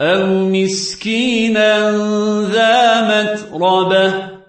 أو مسكينا ذا متربة